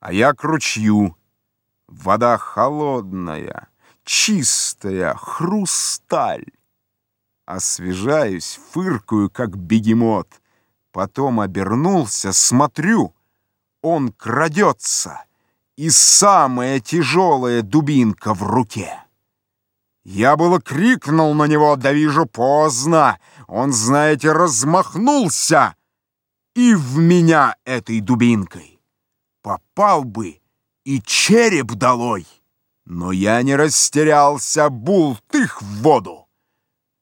а я к ручью. Вода холодная, чистая, хрусталь. Освежаюсь, фыркаю, как бегемот. Потом обернулся, смотрю, он крадется, и самая тяжелая дубинка в руке. Я было крикнул на него, да вижу поздно. Он, знаете, размахнулся и в меня этой дубинкой. Попал бы и череп долой. Но я не растерялся, бултых в воду.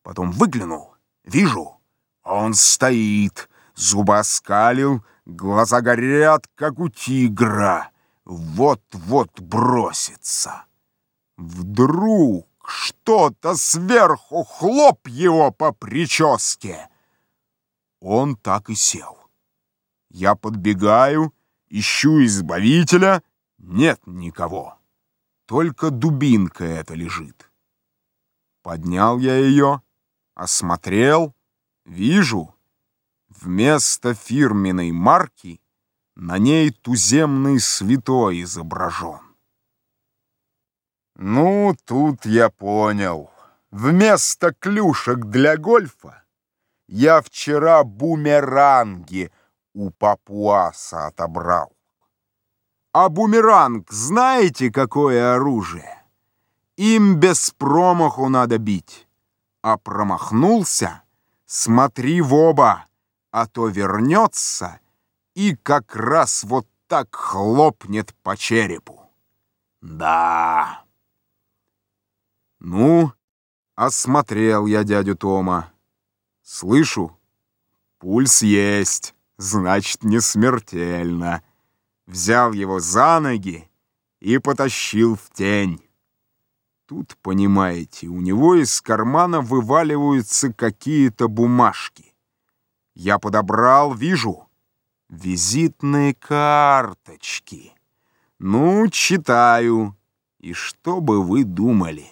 Потом выглянул, вижу, он стоит, зубы оскалил, глаза горят, как у тигра, вот-вот бросится. Вдруг что-то сверху хлоп его по прическе. Он так и сел. Я подбегаю, ищу избавителя, нет никого. Только дубинка эта лежит. Поднял я ее, осмотрел, вижу, вместо фирменной марки на ней туземный святой изображен. Ну, тут я понял. Вместо клюшек для гольфа я вчера бумеранги у папуаса отобрал. А бумеранг знаете, какое оружие? Им без промаху надо бить а промахнулся, смотри в оба, а то вернется и как раз вот так хлопнет по черепу. Да. Ну, осмотрел я дядю Тома. Слышу, пульс есть, значит, не смертельно. Взял его за ноги и потащил в тень. Тут, понимаете, у него из кармана вываливаются какие-то бумажки. Я подобрал, вижу, визитные карточки. Ну, читаю. И что бы вы думали?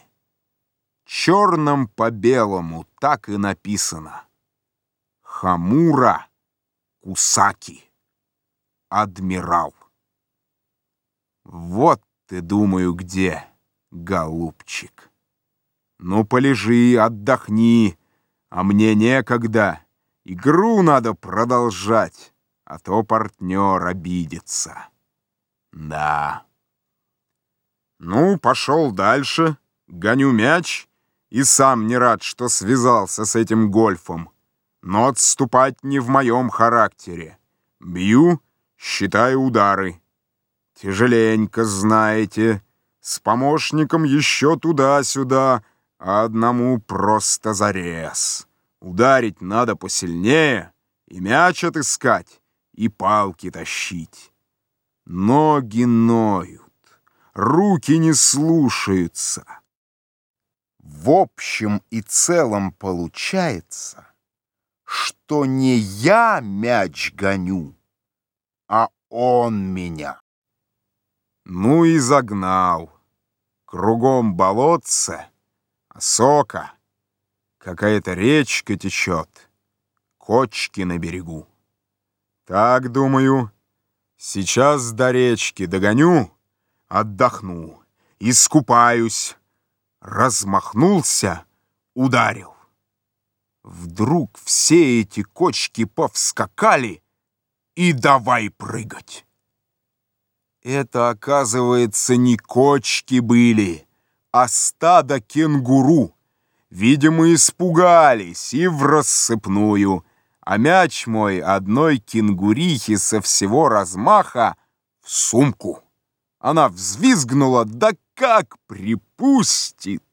Черным по белому так и написано. Хамура Кусаки. Адмирал. Вот ты, думаю, где голубчик. Ну, полежи, отдохни, а мне некогда. Игру надо продолжать, а то партнер обидится. Да. Ну, пошел дальше, гоню мяч и сам не рад, что связался с этим гольфом. Но отступать не в моем характере. Бью, считаю удары. Тяжеленько, знаете, с помощником еще туда-сюда, а одному просто зарез. Ударить надо посильнее, и мяч отыскать, и палки тащить. Ноги ноют, руки не слушаются. В общем и целом получается, что не я мяч гоню, а он меня. Ну и загнал. Кругом болотце, сока, какая-то речка течет, кочки на берегу. Так, думаю, сейчас до речки догоню, отдохну, искупаюсь. Размахнулся, ударил. Вдруг все эти кочки повскакали и давай прыгать. Это, оказывается, не кочки были, а стадо кенгуру. Видимо, испугались и в рассыпную, а мяч мой одной кенгурихи со всего размаха в сумку. Она взвизгнула, да как припустит!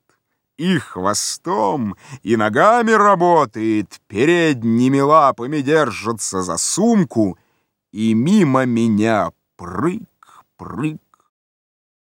И хвостом, и ногами работает, передними лапами держится за сумку, и мимо меня прыг прыг,